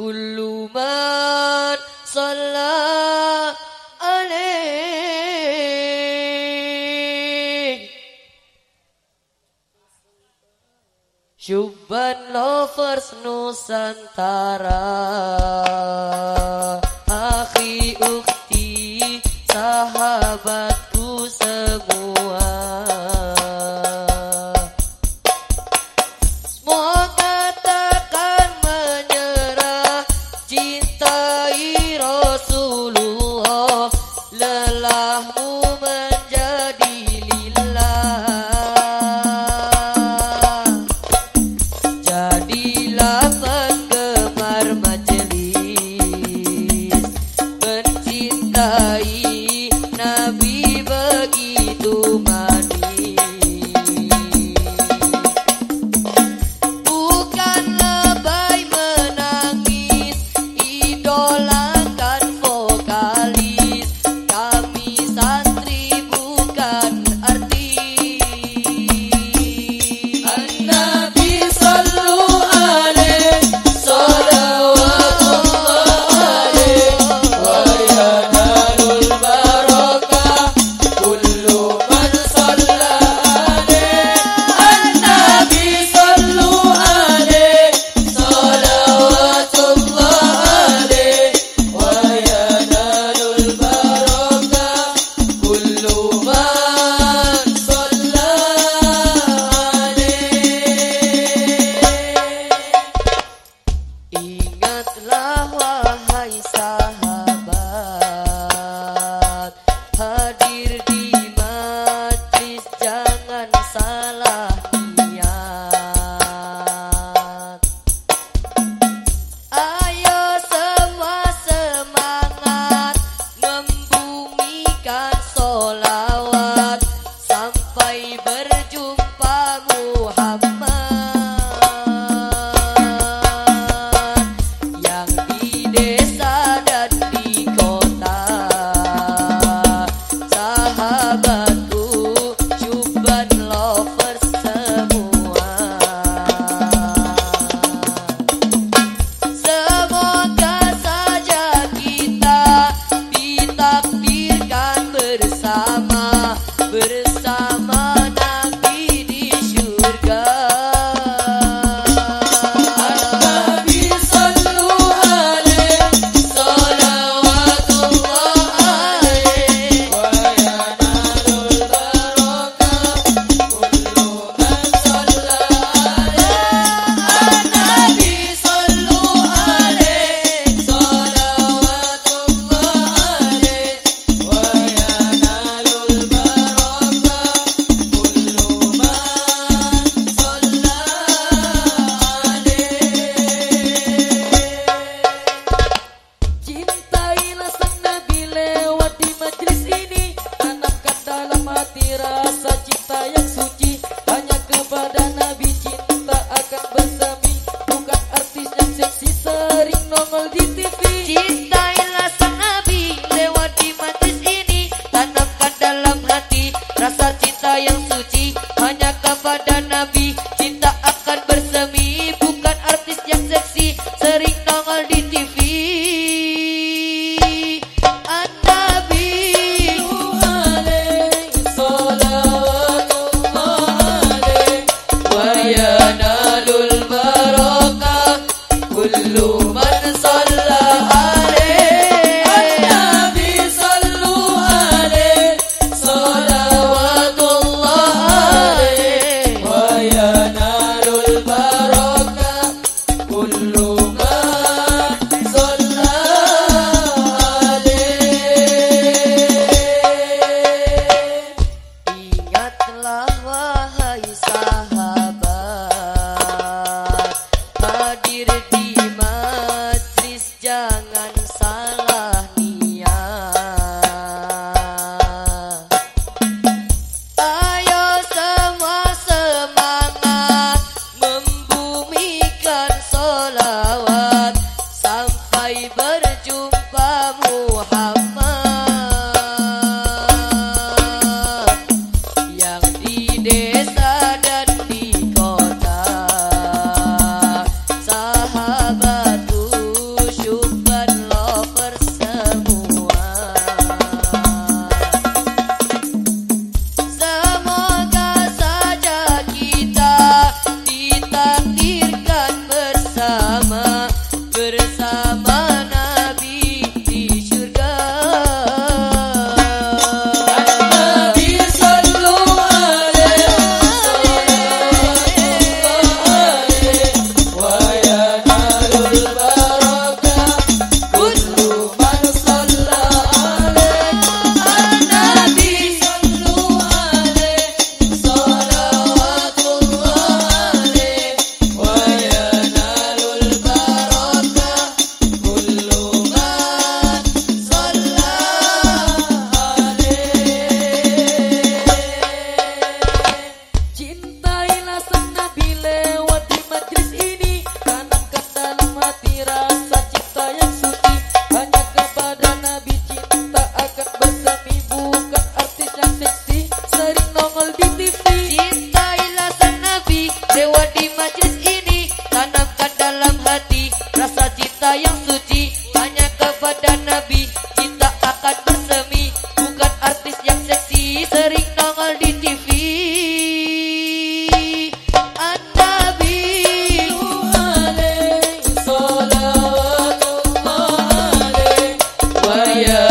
Kuluman salat salla alaih Syubban lovers Nusantara. Akhi ukti sahabat. tai La wahai sahabat wah wah hai sah nongol di TV Cintailah sang Nabi Dewa di majlis ini. Tanamkan dalam hati Rasa cinta yang suci. Tanya kepada Nabi Cinta akan bersemi. Bukan artis yang seksi Sering nongol di TV Yeah.